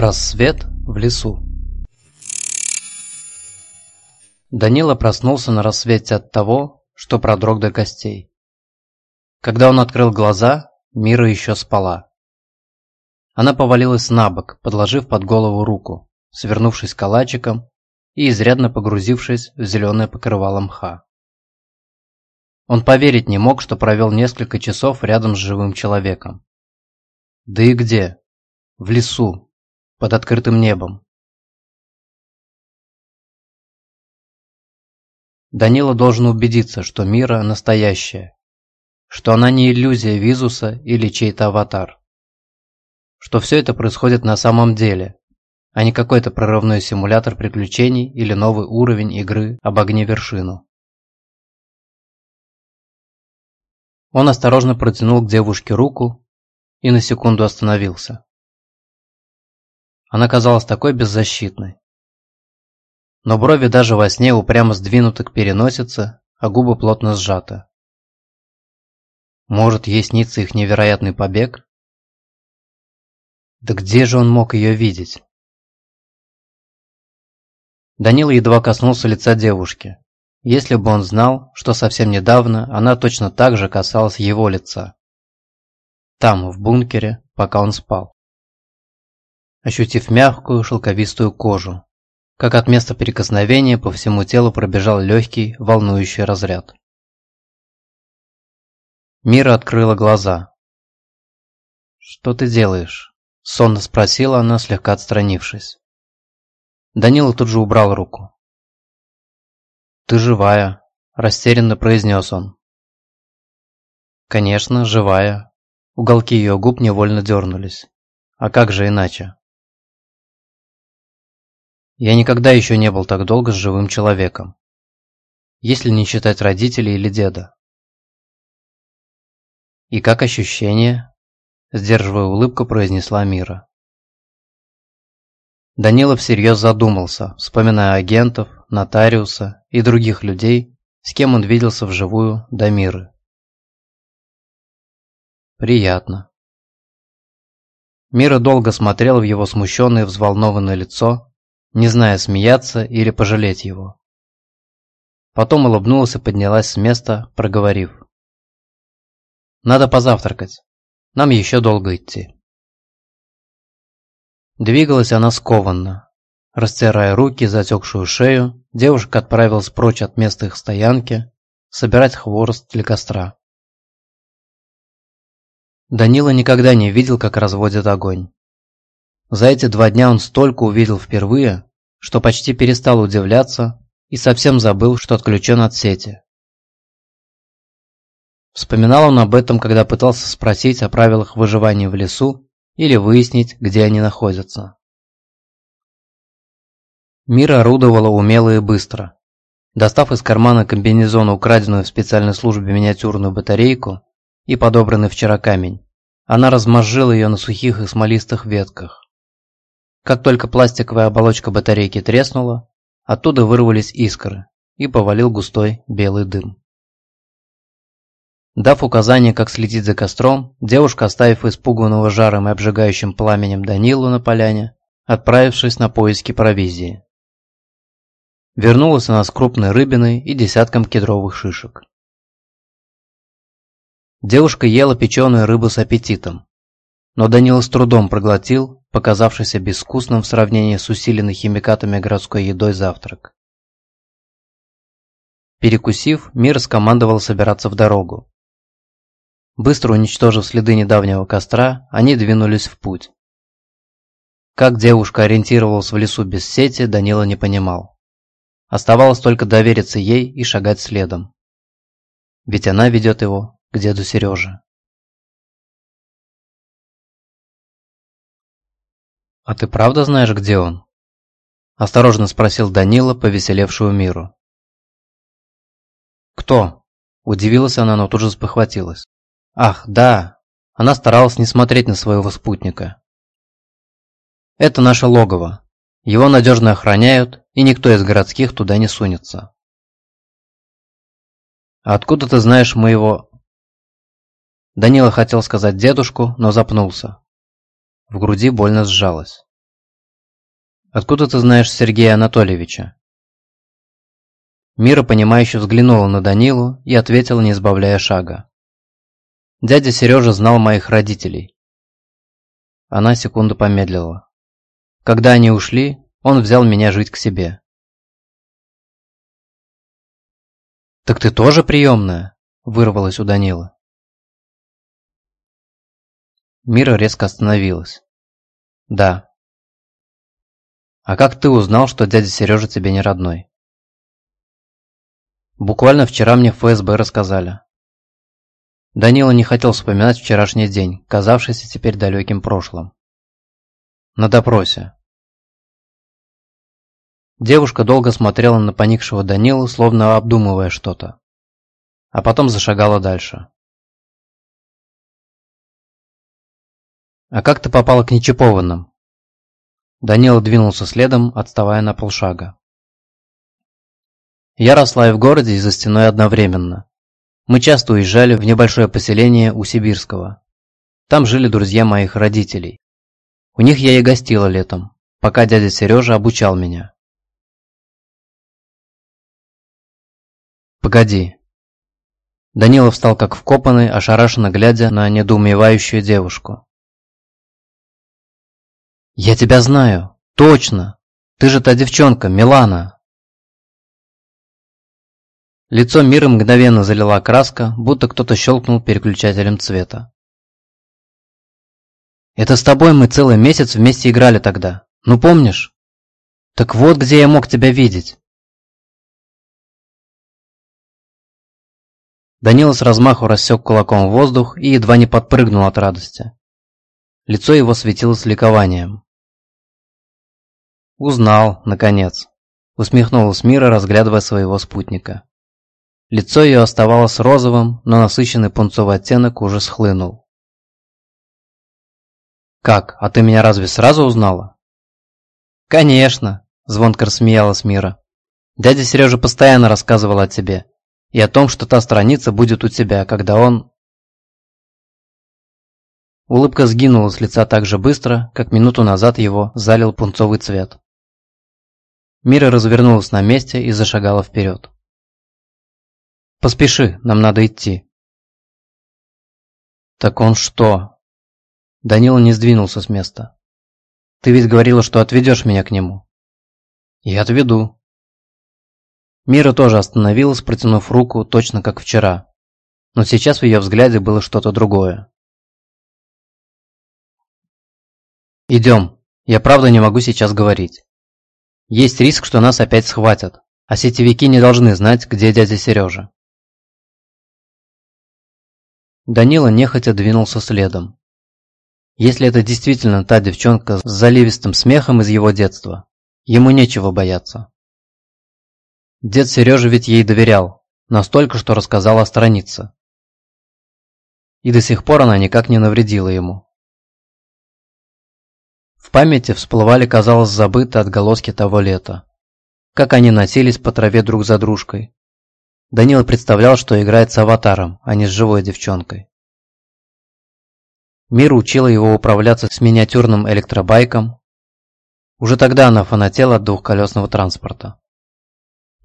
Рассвет в лесу. Данила проснулся на рассвете от того, что продрог до костей. Когда он открыл глаза, Мира еще спала. Она повалилась на бок, подложив под голову руку, свернувшись калачиком и изрядно погрузившись в зеленое покрывало мха. Он поверить не мог, что провел несколько часов рядом с живым человеком. Да и где? В лесу, под открытым небом. Данила должен убедиться, что Мира настоящая, что она не иллюзия Визуса или чей-то аватар, что все это происходит на самом деле, а не какой-то прорывной симулятор приключений или новый уровень игры об огне вершину. Он осторожно протянул к девушке руку и на секунду остановился. Она казалась такой беззащитной. Но брови даже во сне упрямо сдвинуты к переносице, а губы плотно сжаты. Может, ей снится их невероятный побег? Да где же он мог ее видеть? Данила едва коснулся лица девушки. Если бы он знал, что совсем недавно она точно так же касалась его лица. Там, в бункере, пока он спал ощутив мягкую шелковистую кожу. Как от места прикосновения по всему телу пробежал легкий, волнующий разряд. Мира открыла глаза. «Что ты делаешь?» – сонно спросила она, слегка отстранившись. Данила тут же убрал руку. «Ты живая», – растерянно произнес он. «Конечно, живая». Уголки ее губ невольно дернулись. А как же иначе? Я никогда еще не был так долго с живым человеком. Если не считать родителей или деда. «И как ощущение?» – сдерживая улыбку, произнесла Мира. Данила всерьез задумался, вспоминая агентов, нотариуса и других людей, с кем он виделся вживую до Миры. Приятно. Мира долго смотрела в его смущенное и взволнованное лицо, не зная, смеяться или пожалеть его. Потом улыбнулась и поднялась с места, проговорив. «Надо позавтракать. Нам еще долго идти». Двигалась она скованно. Растирая руки, затекшую шею, девушка отправилась прочь от места их стоянки, собирать хворост для костра. Данила никогда не видел, как разводят огонь. За эти два дня он столько увидел впервые, что почти перестал удивляться и совсем забыл, что отключен от сети. Вспоминал он об этом, когда пытался спросить о правилах выживания в лесу или выяснить, где они находятся. Мир орудовала умело и быстро. Достав из кармана комбинезона украденную в специальной службе миниатюрную батарейку и подобранный вчера камень, она размозжила ее на сухих и смолистых ветках. Как только пластиковая оболочка батарейки треснула, оттуда вырвались искры и повалил густой белый дым. Дав указание, как следить за костром, девушка, оставив испуганного жаром и обжигающим пламенем Данилу на поляне, отправившись на поиски провизии. Вернулась она с крупной рыбиной и десятком кедровых шишек. Девушка ела печеную рыбу с аппетитом, но Данила с трудом проглотил показавшийся безвкусным в сравнении с усиленной химикатами городской едой завтрак. Перекусив, Мир скомандовал собираться в дорогу. Быстро уничтожив следы недавнего костра, они двинулись в путь. Как девушка ориентировалась в лесу без сети, Данила не понимал. Оставалось только довериться ей и шагать следом. Ведь она ведет его к деду Сереже. «А ты правда знаешь, где он?» Осторожно спросил Данила, повеселевшую миру. «Кто?» Удивилась она, но тут же спохватилась. «Ах, да!» Она старалась не смотреть на своего спутника. «Это наше логово. Его надежно охраняют, и никто из городских туда не сунется». «А откуда ты знаешь моего...» Данила хотел сказать дедушку, но запнулся. В груди больно сжалось. Откуда ты знаешь Сергея Анатольевича?» Мира, понимающе взглянула на Данилу и ответила, не избавляя шага. «Дядя Сережа знал моих родителей». Она секунду помедлила. Когда они ушли, он взял меня жить к себе. «Так ты тоже приемная?» – вырвалась у Данилы. Мира резко остановилась. «Да». «А как ты узнал, что дядя Сережа тебе не родной?» «Буквально вчера мне в ФСБ рассказали». Данила не хотел вспоминать вчерашний день, казавшийся теперь далеким прошлым. На допросе. Девушка долго смотрела на поникшего Данилу, словно обдумывая что-то. А потом зашагала дальше. «А как ты попала к нечипованным?» Данила двинулся следом, отставая на полшага. Я росла и в городе, и за стеной одновременно. Мы часто уезжали в небольшое поселение у Сибирского. Там жили друзья моих родителей. У них я и гостила летом, пока дядя Сережа обучал меня. «Погоди». Данилов встал как вкопанный, ошарашенно глядя на недоумевающую девушку. «Я тебя знаю! Точно! Ты же та девчонка, Милана!» Лицо Мира мгновенно залила краска, будто кто-то щелкнул переключателем цвета. «Это с тобой мы целый месяц вместе играли тогда. Ну помнишь? Так вот, где я мог тебя видеть. Данила с размаху рассек кулаком воздух и едва не подпрыгнул от радости. Лицо его светилось ликованием. «Узнал, наконец», — усмехнулась Мира, разглядывая своего спутника. Лицо ее оставалось розовым, но насыщенный пунцовый оттенок уже схлынул. «Как, а ты меня разве сразу узнала?» «Конечно», — звонко рассмеялась Мира. «Дядя Сережа постоянно рассказывал о тебе и о том, что та страница будет у тебя, когда он... Улыбка сгинула с лица так же быстро, как минуту назад его залил пунцовый цвет. Мира развернулась на месте и зашагала вперед. «Поспеши, нам надо идти». «Так он что?» Данила не сдвинулся с места. «Ты ведь говорила, что отведешь меня к нему». «Я отведу», Мира тоже остановилась, протянув руку, точно как вчера. Но сейчас в ее взгляде было что-то другое. «Идем. Я правда не могу сейчас говорить. Есть риск, что нас опять схватят, а сетевики не должны знать, где дядя Сережа». Данила нехотя двинулся следом. Если это действительно та девчонка с заливистым смехом из его детства, ему нечего бояться. Дед Сережа ведь ей доверял, настолько, что рассказал о странице. И до сих пор она никак не навредила ему. В памяти всплывали, казалось, забытые отголоски того лета. Как они носились по траве друг за дружкой. Данила представлял, что играет с аватаром, а не с живой девчонкой. Мир учила его управляться с миниатюрным электробайком. Уже тогда она фанатела от двухколесного транспорта.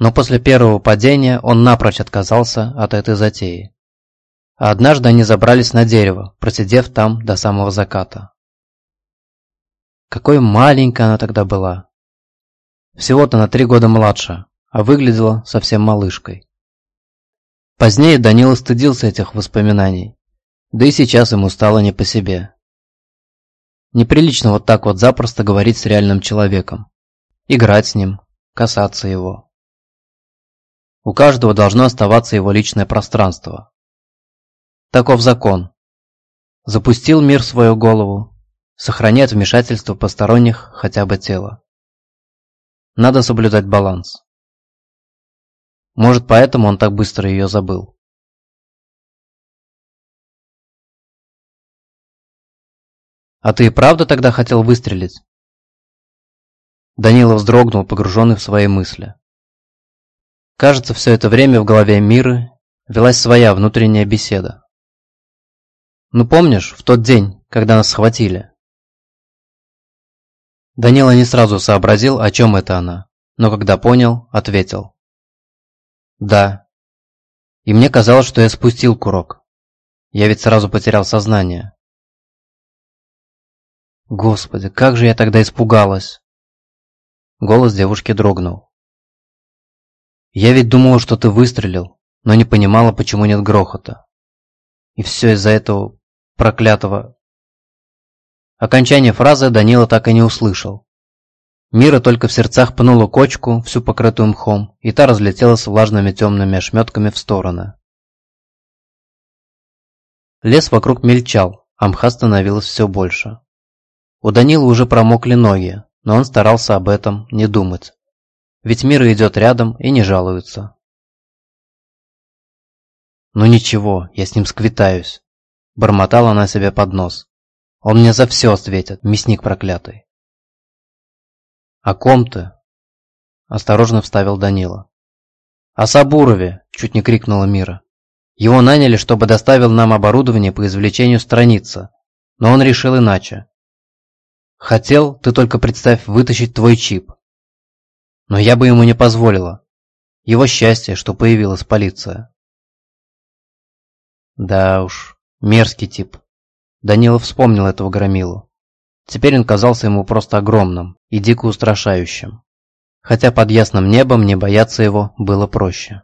Но после первого падения он напрочь отказался от этой затеи. А однажды они забрались на дерево, просидев там до самого заката. Какой маленькая она тогда была. Всего-то на три года младше, а выглядела совсем малышкой. Позднее Данила стыдился этих воспоминаний, да и сейчас ему стало не по себе. Неприлично вот так вот запросто говорить с реальным человеком, играть с ним, касаться его. У каждого должно оставаться его личное пространство. Таков закон. Запустил мир свою голову, сохраняет вмешательство посторонних хотя бы тела. Надо соблюдать баланс. Может, поэтому он так быстро ее забыл. «А ты и правда тогда хотел выстрелить?» Данила вздрогнул, погруженный в свои мысли. Кажется, все это время в голове Миры велась своя внутренняя беседа. «Ну помнишь, в тот день, когда нас схватили?» Данила не сразу сообразил, о чем это она, но когда понял, ответил. «Да. И мне казалось, что я спустил курок. Я ведь сразу потерял сознание». «Господи, как же я тогда испугалась!» Голос девушки дрогнул. «Я ведь думала, что ты выстрелил, но не понимала, почему нет грохота. И все из-за этого проклятого Окончание фразы Данила так и не услышал. Мира только в сердцах пнула кочку, всю покрытую мхом, и та разлетелась влажными темными ошметками в стороны. Лес вокруг мельчал, а мха становилось все больше. У Данила уже промокли ноги, но он старался об этом не думать. Ведь Мира идет рядом и не жалуется. «Ну ничего, я с ним сквитаюсь», – бормотала она себе под нос. Он мне за все ответит, мясник проклятый. «О ком ты?» – осторожно вставил Данила. «О Сабурове!» – чуть не крикнула Мира. «Его наняли, чтобы доставил нам оборудование по извлечению страницы, но он решил иначе. Хотел, ты только представь, вытащить твой чип. Но я бы ему не позволила. Его счастье, что появилась полиция». Да уж, мерзкий тип. Данила вспомнил этого громилу. Теперь он казался ему просто огромным и дико устрашающим. Хотя под ясным небом не бояться его было проще.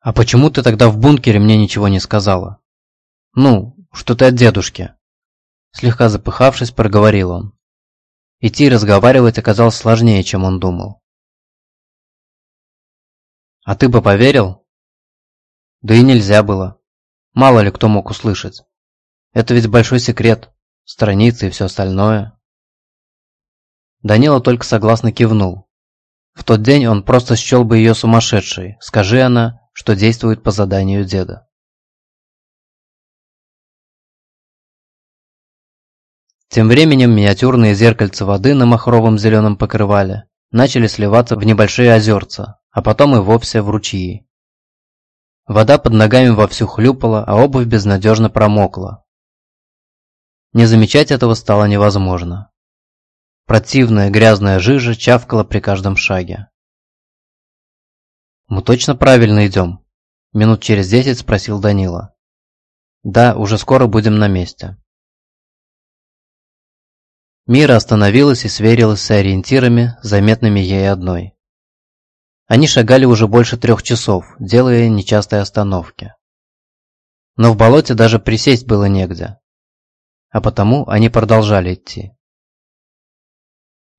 «А почему ты тогда в бункере мне ничего не сказала?» «Ну, что ты от дедушки?» Слегка запыхавшись, проговорил он. Идти и разговаривать оказалось сложнее, чем он думал. «А ты бы поверил?» «Да и нельзя было. Мало ли кто мог услышать. Это ведь большой секрет, страницы и все остальное. Данила только согласно кивнул. В тот день он просто счел бы ее сумасшедшей, скажи она, что действует по заданию деда. Тем временем миниатюрные зеркальца воды на махровом зеленом покрывале начали сливаться в небольшие озерца, а потом и вовсе в ручьи. Вода под ногами вовсю хлюпала, а обувь безнадежно промокла. Не замечать этого стало невозможно. Противная грязная жижа чавкала при каждом шаге. «Мы точно правильно идем?» Минут через десять спросил Данила. «Да, уже скоро будем на месте». Мира остановилась и сверилась с ориентирами, заметными ей одной. Они шагали уже больше трех часов, делая нечастые остановки. Но в болоте даже присесть было негде. А потому они продолжали идти.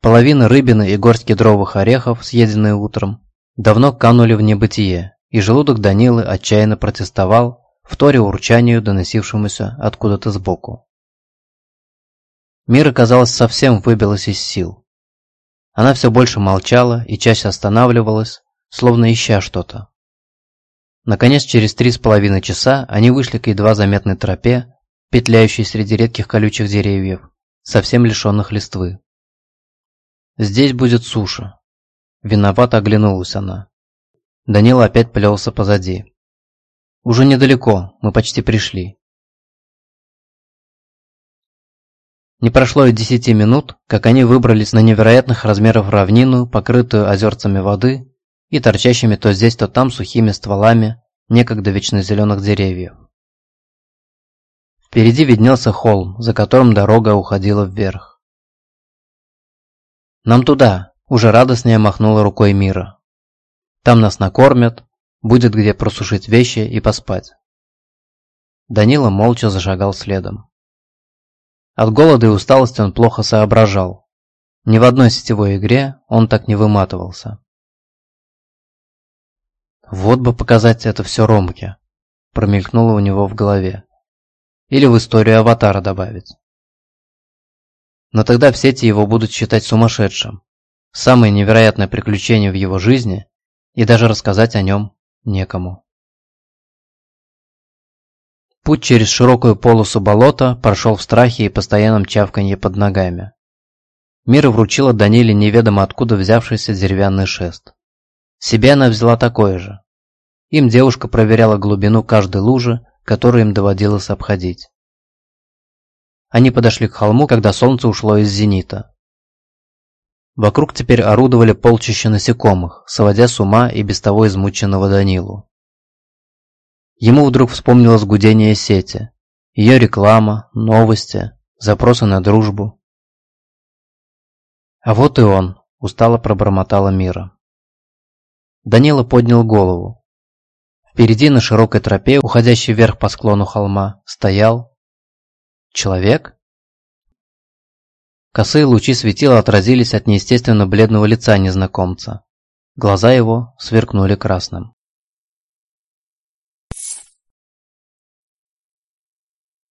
Половина рыбины и горсть кедровых орехов, съеденные утром, давно канули в небытие, и желудок Данилы отчаянно протестовал, вторя урчанию, доносившемуся откуда-то сбоку. Мира, казалось, совсем выбилась из сил. Она все больше молчала и чаще останавливалась, словно ища что-то. Наконец, через три с половиной часа они вышли к едва заметной тропе, петляющей среди редких колючих деревьев, совсем лишенных листвы. «Здесь будет суша». Виновато оглянулась она. Данила опять плелся позади. «Уже недалеко, мы почти пришли». Не прошло и десяти минут, как они выбрались на невероятных размеров равнину, покрытую озерцами воды и торчащими то здесь, то там сухими стволами некогда вечно зеленых деревьев. Впереди виднелся холм, за которым дорога уходила вверх. «Нам туда!» – уже радостнее махнула рукой Мира. «Там нас накормят, будет где просушить вещи и поспать». Данила молча зашагал следом. От голода и усталости он плохо соображал. Ни в одной сетевой игре он так не выматывался. «Вот бы показать это все Ромке», – промелькнуло у него в голове. «Или в историю Аватара добавить». Но тогда в сети его будут считать сумасшедшим. Самое невероятное приключение в его жизни, и даже рассказать о нем некому. Путь через широкую полосу болота прошел в страхе и постоянном чавканье под ногами. Мира вручила Даниле неведомо откуда взявшийся деревянный шест. Себе она взяла такое же. Им девушка проверяла глубину каждой лужи, которую им доводилось обходить. Они подошли к холму, когда солнце ушло из зенита. Вокруг теперь орудовали полчища насекомых, сводя с ума и без того измученного Данилу. Ему вдруг вспомнилось гудение сети, ее реклама, новости, запросы на дружбу. А вот и он, устало пробормотала Мира. Данила поднял голову. Впереди на широкой тропе, уходящей вверх по склону холма, стоял человек. Косые лучи светила отразились от неестественно бледного лица незнакомца. Глаза его сверкнули красным.